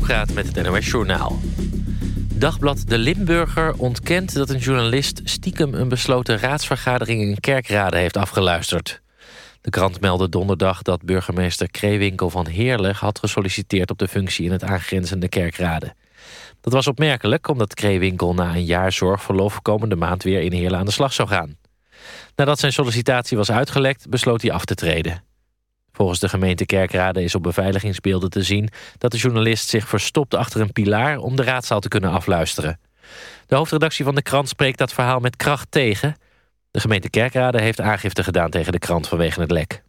Kasselkoekraat met het NOS Journaal. Dagblad De Limburger ontkent dat een journalist... stiekem een besloten raadsvergadering in Kerkrade heeft afgeluisterd. De krant meldde donderdag dat burgemeester Kreewinkel van Heerlen... had gesolliciteerd op de functie in het aangrenzende Kerkrade. Dat was opmerkelijk omdat Kreewinkel na een jaar zorgverlof... komende maand weer in Heerlen aan de slag zou gaan. Nadat zijn sollicitatie was uitgelekt, besloot hij af te treden. Volgens de gemeente Kerkrade is op beveiligingsbeelden te zien... dat de journalist zich verstopt achter een pilaar... om de raadzaal te kunnen afluisteren. De hoofdredactie van de krant spreekt dat verhaal met kracht tegen. De gemeente Kerkrade heeft aangifte gedaan tegen de krant vanwege het lek.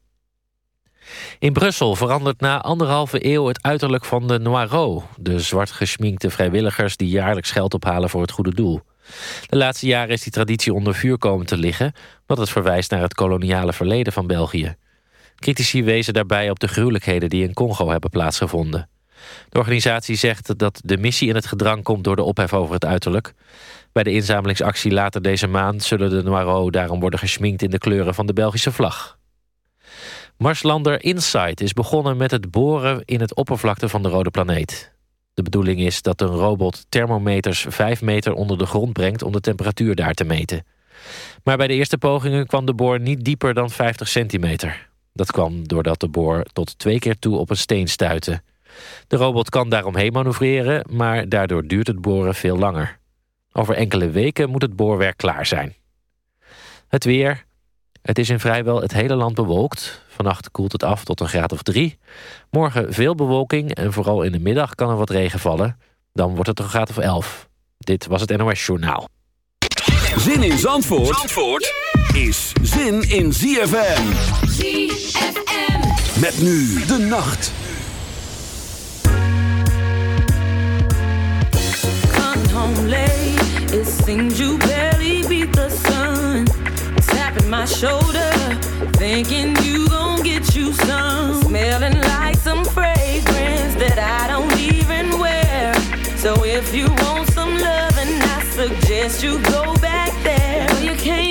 In Brussel verandert na anderhalve eeuw het uiterlijk van de Noiro... de zwart geschminkte vrijwilligers die jaarlijks geld ophalen voor het goede doel. De laatste jaren is die traditie onder vuur komen te liggen... wat het verwijst naar het koloniale verleden van België. Critici wezen daarbij op de gruwelijkheden die in Congo hebben plaatsgevonden. De organisatie zegt dat de missie in het gedrang komt door de ophef over het uiterlijk. Bij de inzamelingsactie later deze maand zullen de Noiro daarom worden geschminkt in de kleuren van de Belgische vlag. Marslander Insight is begonnen met het boren in het oppervlakte van de rode planeet. De bedoeling is dat een robot thermometers 5 meter onder de grond brengt om de temperatuur daar te meten. Maar bij de eerste pogingen kwam de boor niet dieper dan 50 centimeter. Dat kwam doordat de boor tot twee keer toe op een steen stuitte. De robot kan daaromheen manoeuvreren, maar daardoor duurt het boren veel langer. Over enkele weken moet het boorwerk klaar zijn. Het weer. Het is in vrijwel het hele land bewolkt. Vannacht koelt het af tot een graad of drie. Morgen veel bewolking en vooral in de middag kan er wat regen vallen. Dan wordt het een graad of elf. Dit was het NOS Journaal. Zin in Zandvoort, Zandvoort is zin in ZFM. ZFM. Met nu de nacht. Come home late, it seems you barely beat the sun. Tapping my shoulder, thinking you gon' get you some. Smelling like some fragrance that I don't even wear. So if you want some love, and I suggest you go back there where you came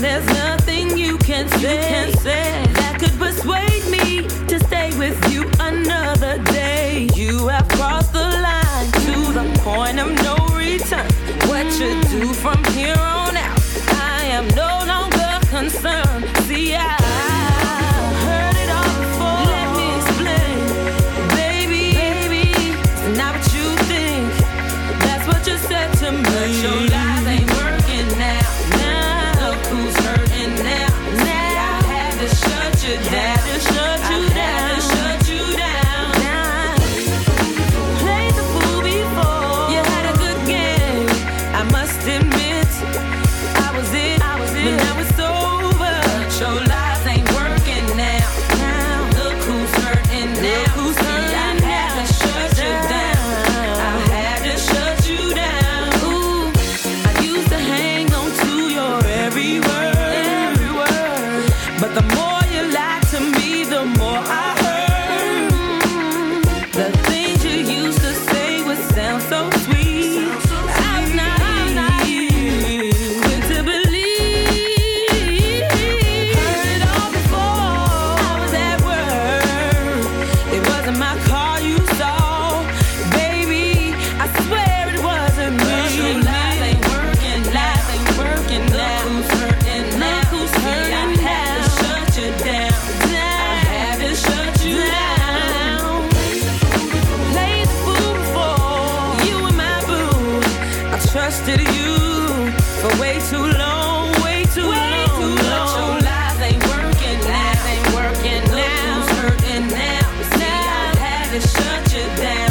there's nothing you can say, that could persuade down.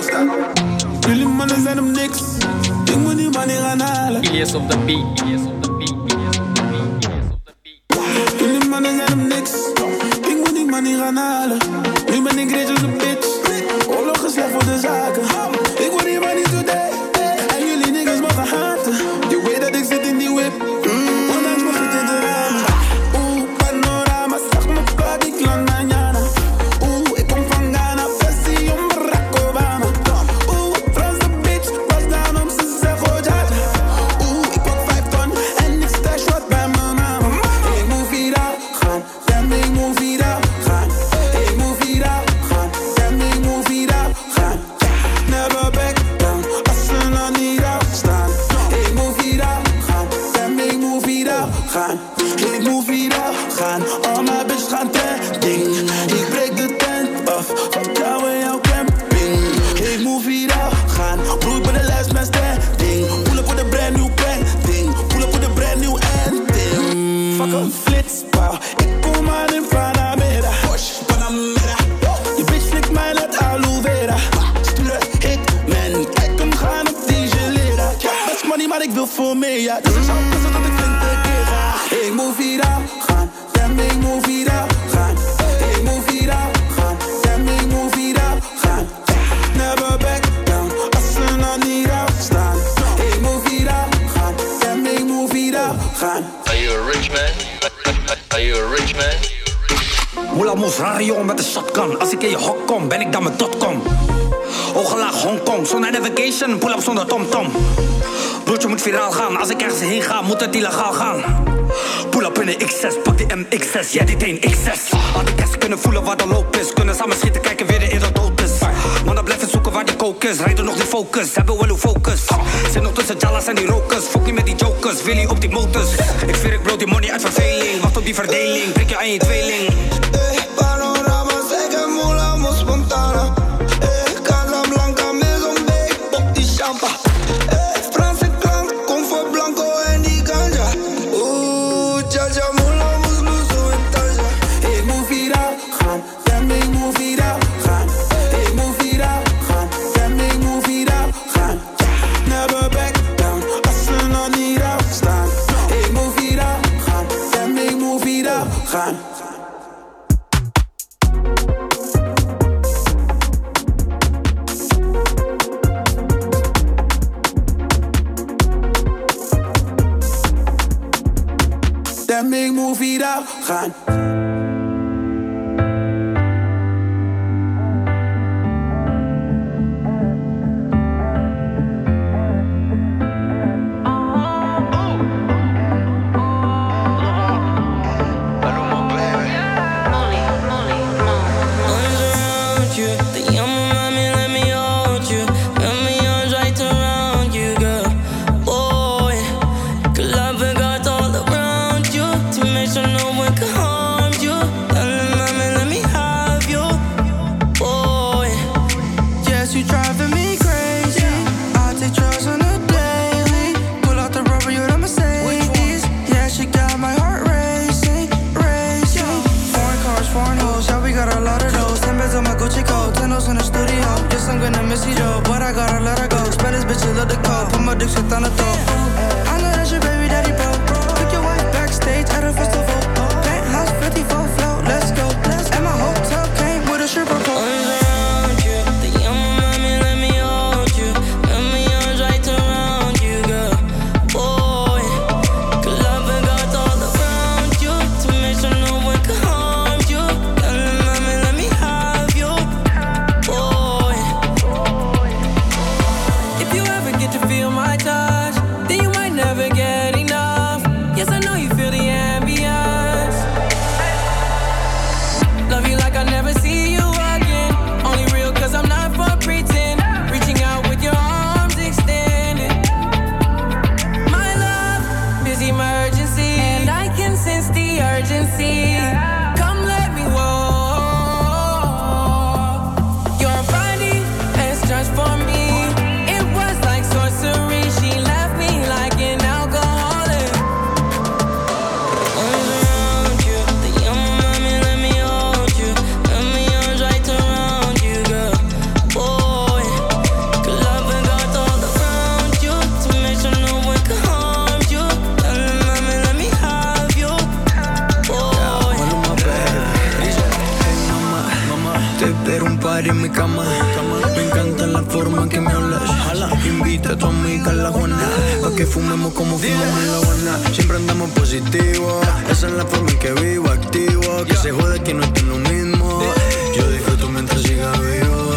don't stop. Money's and them nicks. Big money, money, and all. Yes, of the beat. Of ik dan mijn dotcom. Oogelaag Hongkong, zonder navigation, pull-up zonder tom-tom. Broertje moet viraal gaan, als ik ergens heen ga, moet het illegaal gaan. Pull-up in de X6, pak die MX6, ja die teen X6. Had ik eens kunnen voelen waar de loop is, kunnen samen schieten, kijken weer de in dat dood is. Mannen blijven zoeken waar die kook is, rijden nog die focus, hebben wel uw focus. Zit nog tussen Jalas en die rokers, fuck niet met die jokers, Willy op die motors. Ik veer ik bro die money uit verveling, wacht op die verdeling, prik je aan je tweeling. zit aan het Un par en mi cama. Me encanta la forma que me hablas. Invita a tu amiga a la Juana. Pa' que fumemos como fumamos en la Habana. Siempre andamos positivo. Esa es la forma en que vivo, activo. Que se jode que no estoy lo mismo. Yo disfruto mientras siga vivo.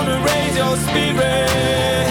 raise your spirits.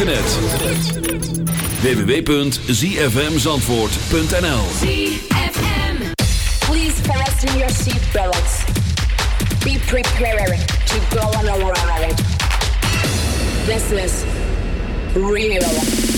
internet. www.zfmzandvoort.nl ZFM. Please fasten your seatbelts. Be prepared to go on a ride. This is real.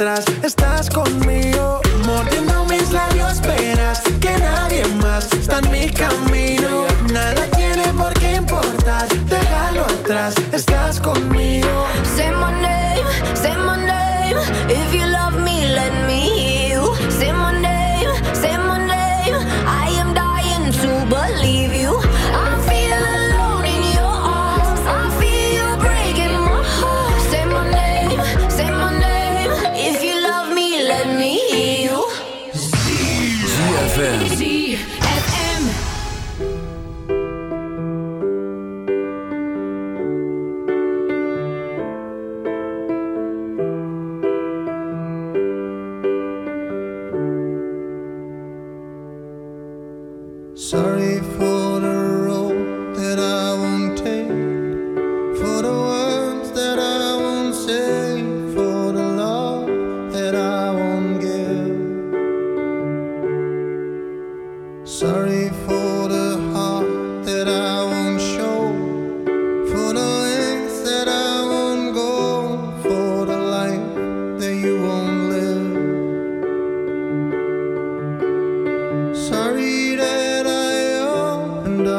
Estás conmigo, mordiendo mis labios, esperas que nadie más está en mi camino.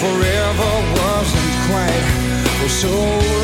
forever wasn't quite so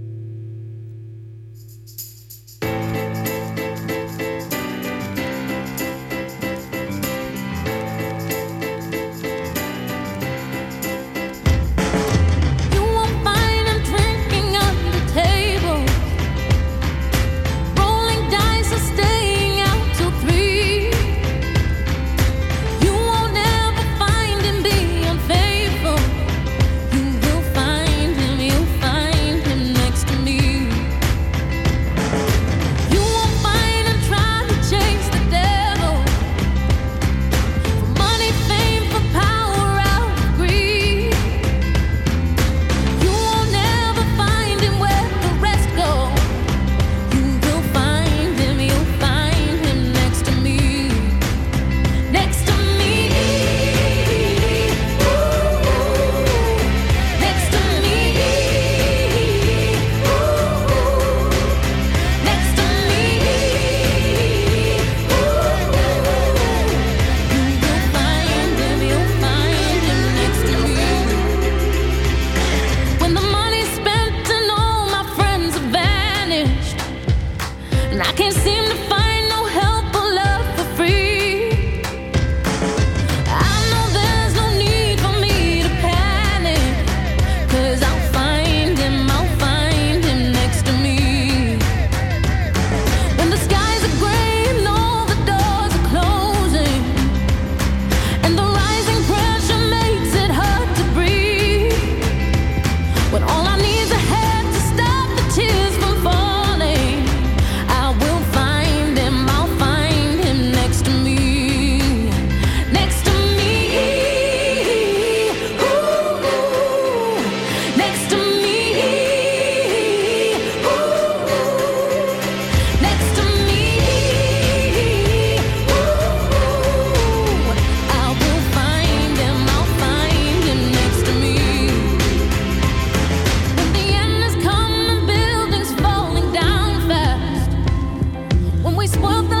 always want the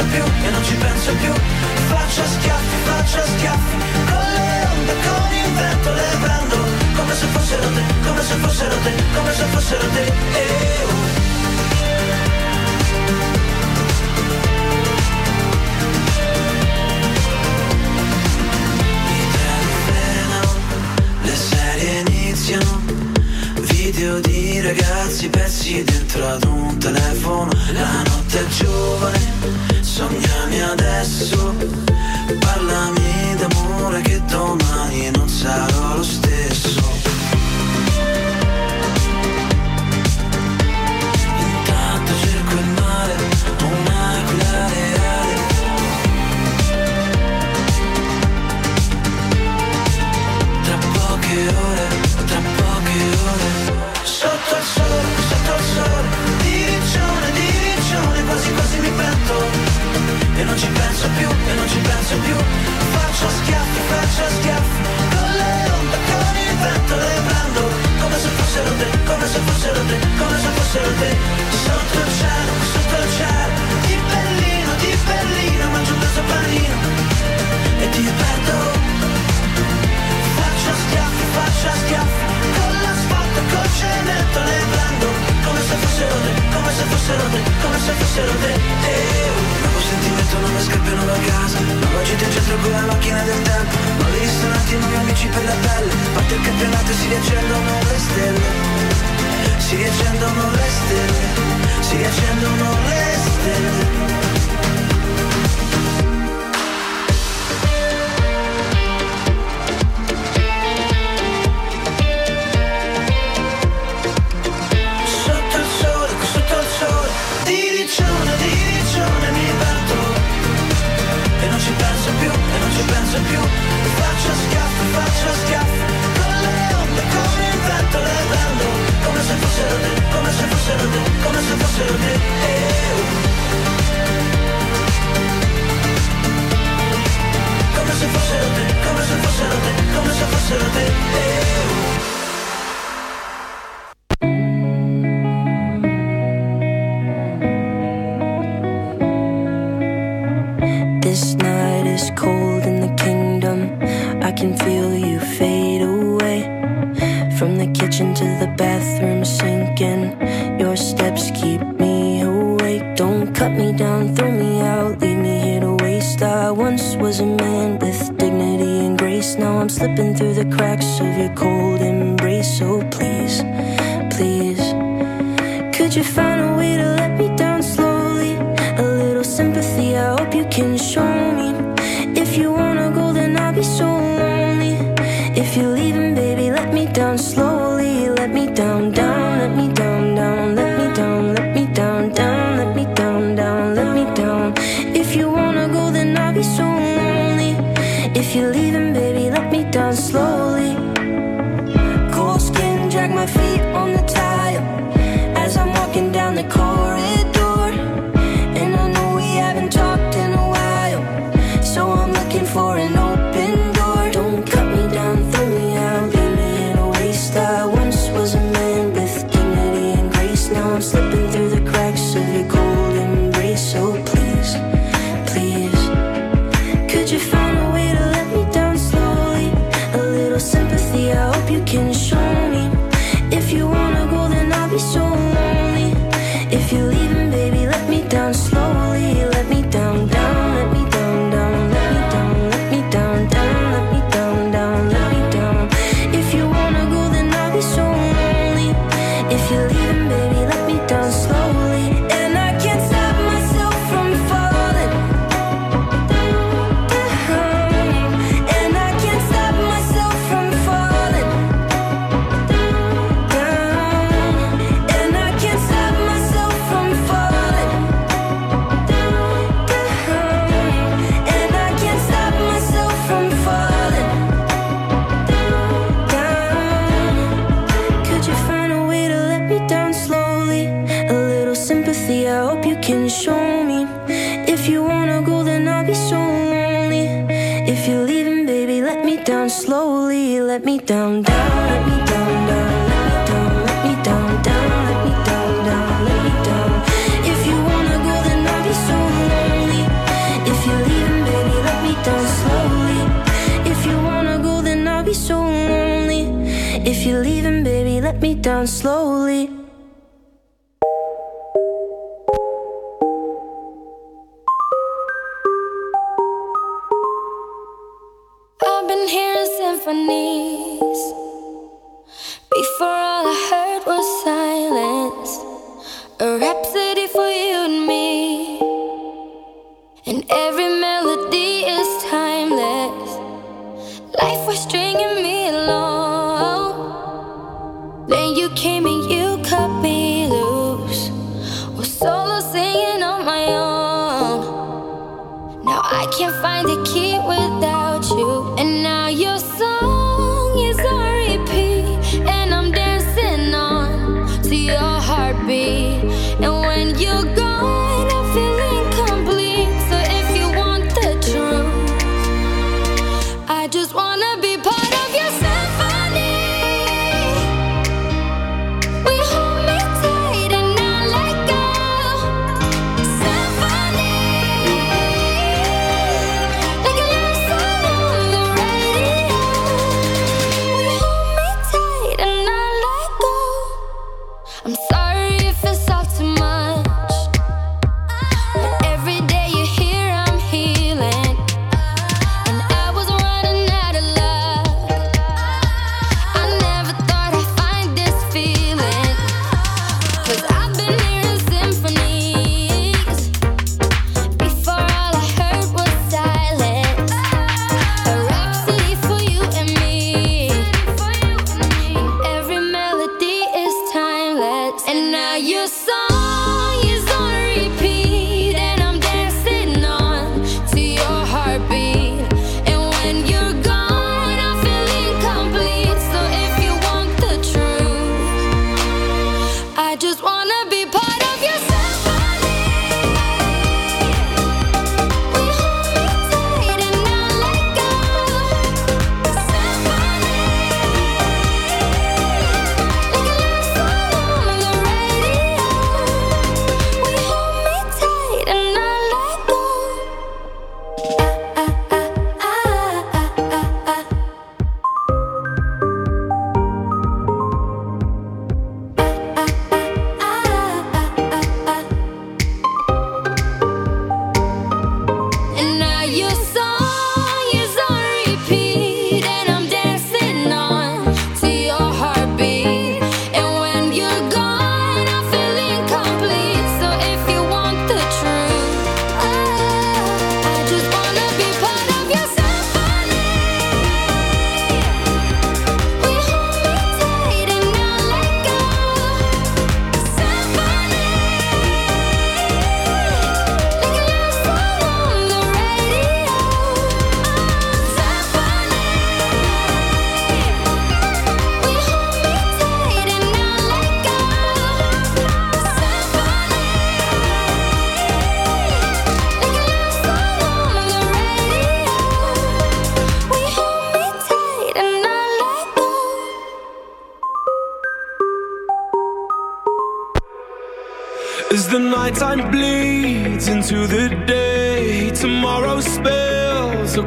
penso più, io non ci penso più Faccio schiaffi, faccio schiaffi Con le onde, con il vento le prendo Come se fossero te, come se fossero te, come se fossero te eh, oh. Le serie iniziano, video di ragazzi persi dentro ad un Come se fossero te, come se fossero te, come se fossero te see, I hope you can show down slow. my own. Now I can't find the key without.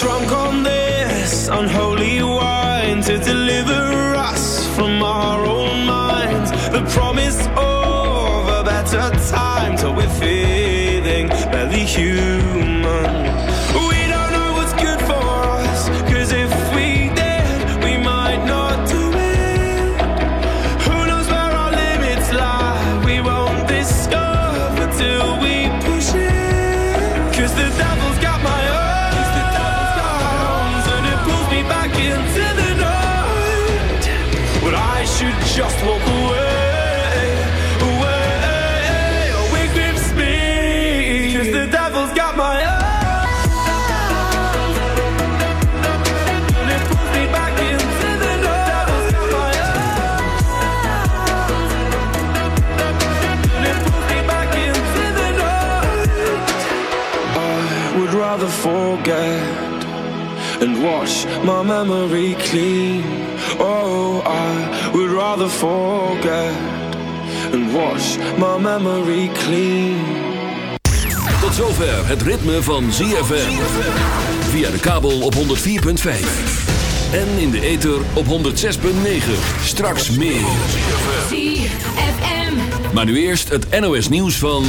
drunk on my memory clean. Oh, I would rather forget and wash my memory clean. Tot zover het ritme van ZFM. Via de kabel op 104.5. En in de ether op 106.9. Straks meer. ZFM. Maar nu eerst het NOS nieuws van...